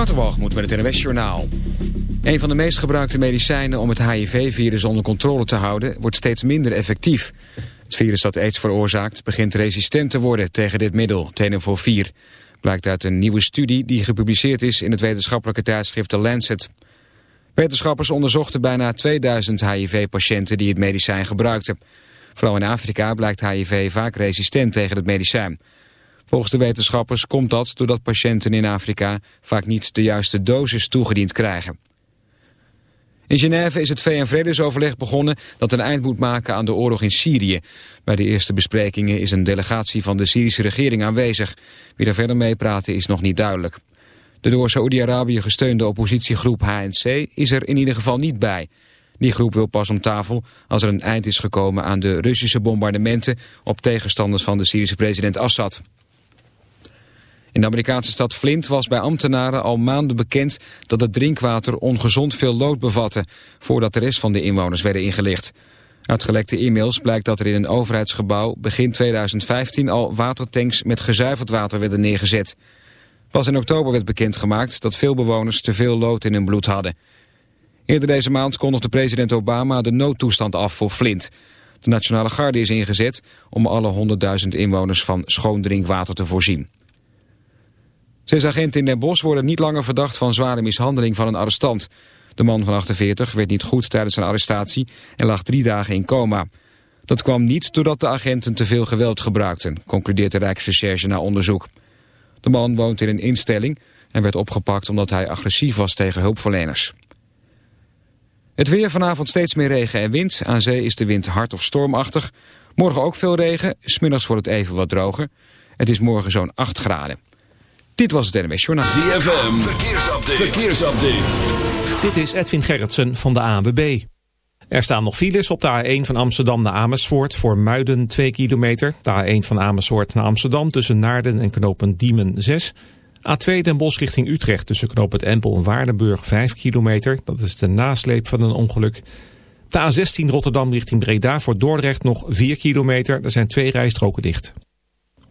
Waterwalgemoed met het NWS Journaal. Een van de meest gebruikte medicijnen om het HIV-virus onder controle te houden... wordt steeds minder effectief. Het virus dat aids veroorzaakt begint resistent te worden tegen dit middel, tenofovir. Blijkt uit een nieuwe studie die gepubliceerd is in het wetenschappelijke tijdschrift The Lancet. Wetenschappers onderzochten bijna 2000 HIV-patiënten die het medicijn gebruikten. Vooral in Afrika blijkt HIV vaak resistent tegen het medicijn. Volgens de wetenschappers komt dat doordat patiënten in Afrika vaak niet de juiste dosis toegediend krijgen. In Genève is het VN-vredesoverleg begonnen dat een eind moet maken aan de oorlog in Syrië. Bij de eerste besprekingen is een delegatie van de Syrische regering aanwezig. Wie daar verder mee praten is nog niet duidelijk. De door Saoedi-Arabië gesteunde oppositiegroep HNC is er in ieder geval niet bij. Die groep wil pas om tafel als er een eind is gekomen aan de Russische bombardementen op tegenstanders van de Syrische president Assad. In de Amerikaanse stad Flint was bij ambtenaren al maanden bekend dat het drinkwater ongezond veel lood bevatte, voordat de rest van de inwoners werden ingelicht. Uit gelekte e-mails blijkt dat er in een overheidsgebouw begin 2015 al watertanks met gezuiverd water werden neergezet. Pas in oktober werd bekendgemaakt dat veel bewoners te veel lood in hun bloed hadden. Eerder deze maand kondigde president Obama de noodtoestand af voor Flint. De Nationale Garde is ingezet om alle 100.000 inwoners van schoon drinkwater te voorzien. Zes agenten in Den Bosch worden niet langer verdacht van zware mishandeling van een arrestant. De man van 48 werd niet goed tijdens zijn arrestatie en lag drie dagen in coma. Dat kwam niet doordat de agenten te veel geweld gebruikten, concludeert de Rijksrecherche na onderzoek. De man woont in een instelling en werd opgepakt omdat hij agressief was tegen hulpverleners. Het weer vanavond steeds meer regen en wind. Aan zee is de wind hard of stormachtig. Morgen ook veel regen, smiddags wordt het even wat droger. Het is morgen zo'n 8 graden. Dit was het NMS Journaal. ZFM, verkeersupdate. verkeersupdate. Dit is Edwin Gerritsen van de ANWB. Er staan nog files op de A1 van Amsterdam naar Amersfoort voor Muiden 2 kilometer. De A1 van Amersfoort naar Amsterdam tussen Naarden en knooppunt Diemen 6. A2 Den Bosch richting Utrecht tussen knooppunt Empel en Waardenburg 5 kilometer. Dat is de nasleep van een ongeluk. De A16 Rotterdam richting Breda voor Dordrecht nog 4 kilometer. Er zijn twee rijstroken dicht.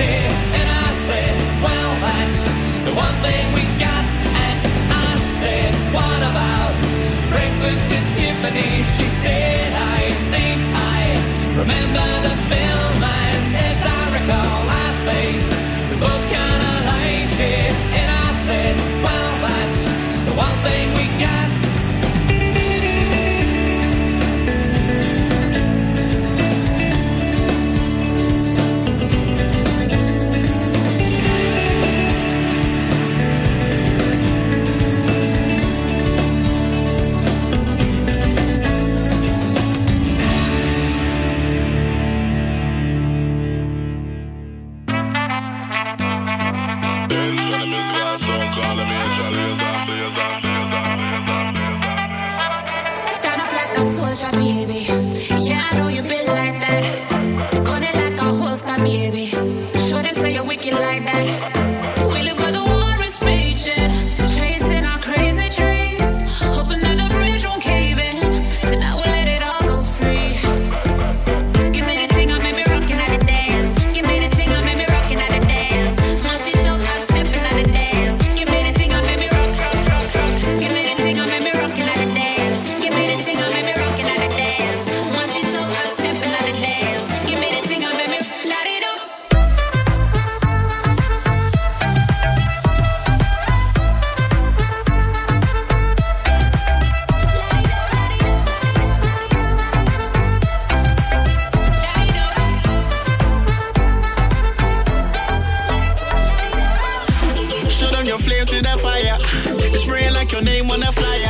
it. And I said, well, that's the one thing we got. And I said, what about breakfast at Tiffany? She said. fly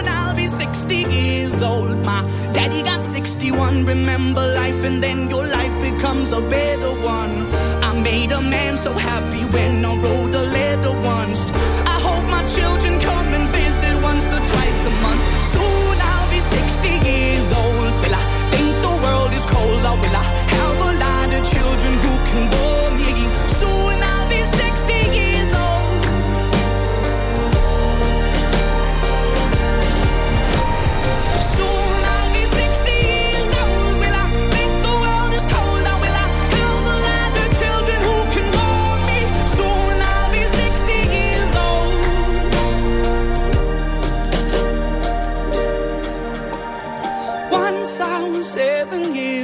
I'll be 60 old. My daddy got 61. Remember life, and then your life becomes a better one. I made a man so happy when I wrote a letter once. I hope my children come and visit once or twice a month. Soon I'll be 60 years old.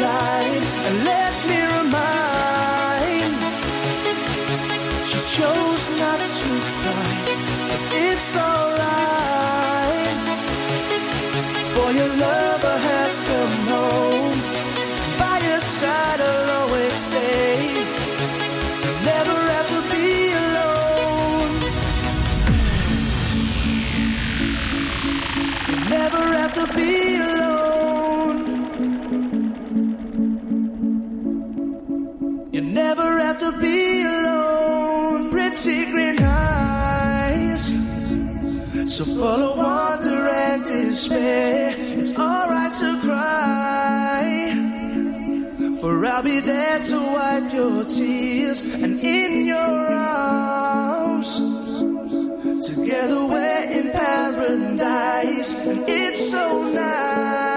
Light. And let have to be alone. Pretty green eyes, so full of wonder and despair. It's alright to cry, for I'll be there to wipe your tears and in your arms. Together we're in paradise, it's so nice.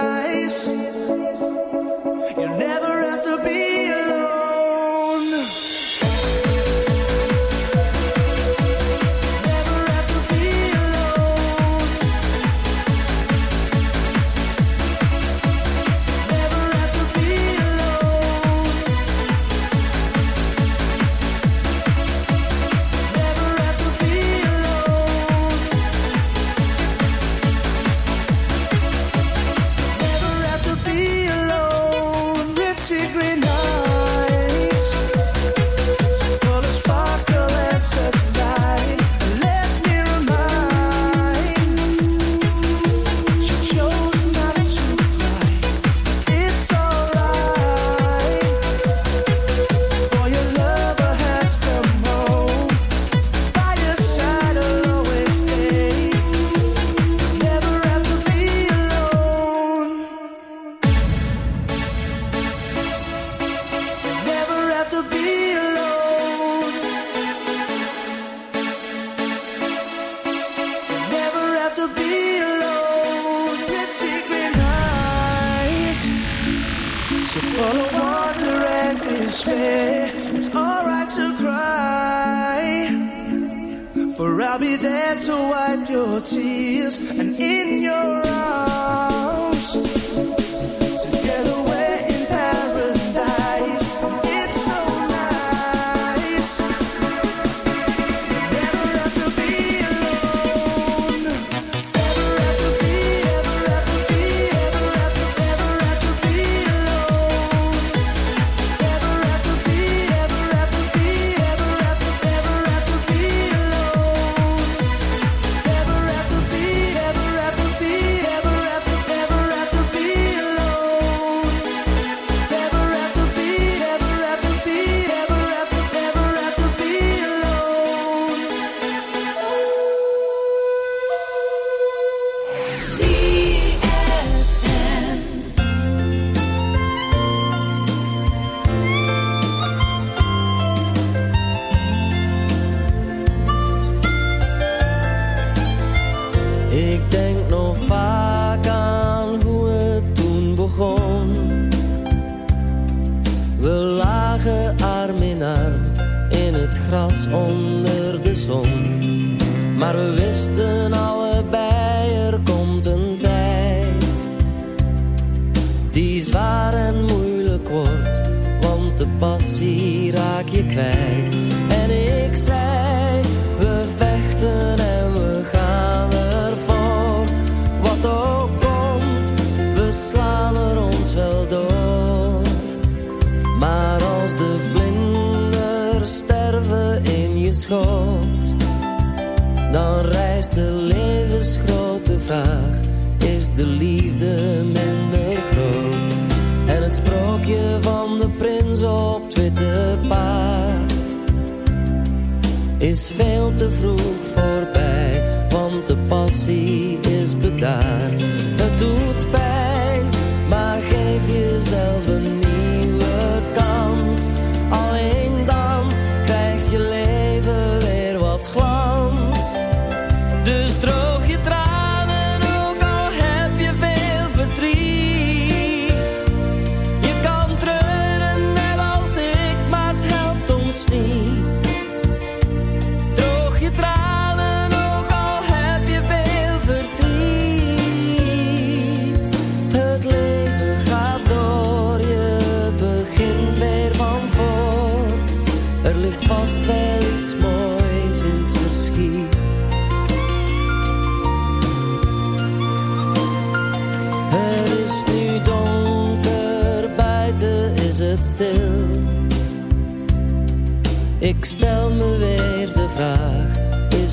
is veel te vroeg voorbij, want de passie is bedaard. Het doet pijn, maar geef jezelf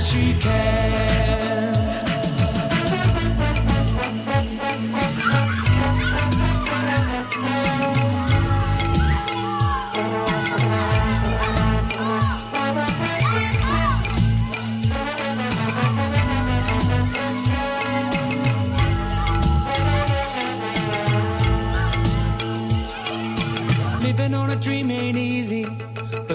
She can.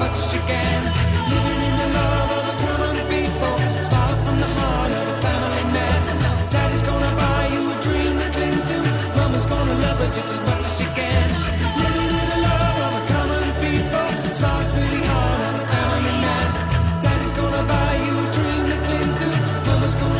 much as you can. Living in the love of a common people, smiles from the heart of a family man. Daddy's gonna buy you a dream to cling to. Mama's gonna love her just as much as she can. Living in the love of a common people, smiles from the heart of a family man. Daddy's gonna buy you a dream to cling to. Mama's gonna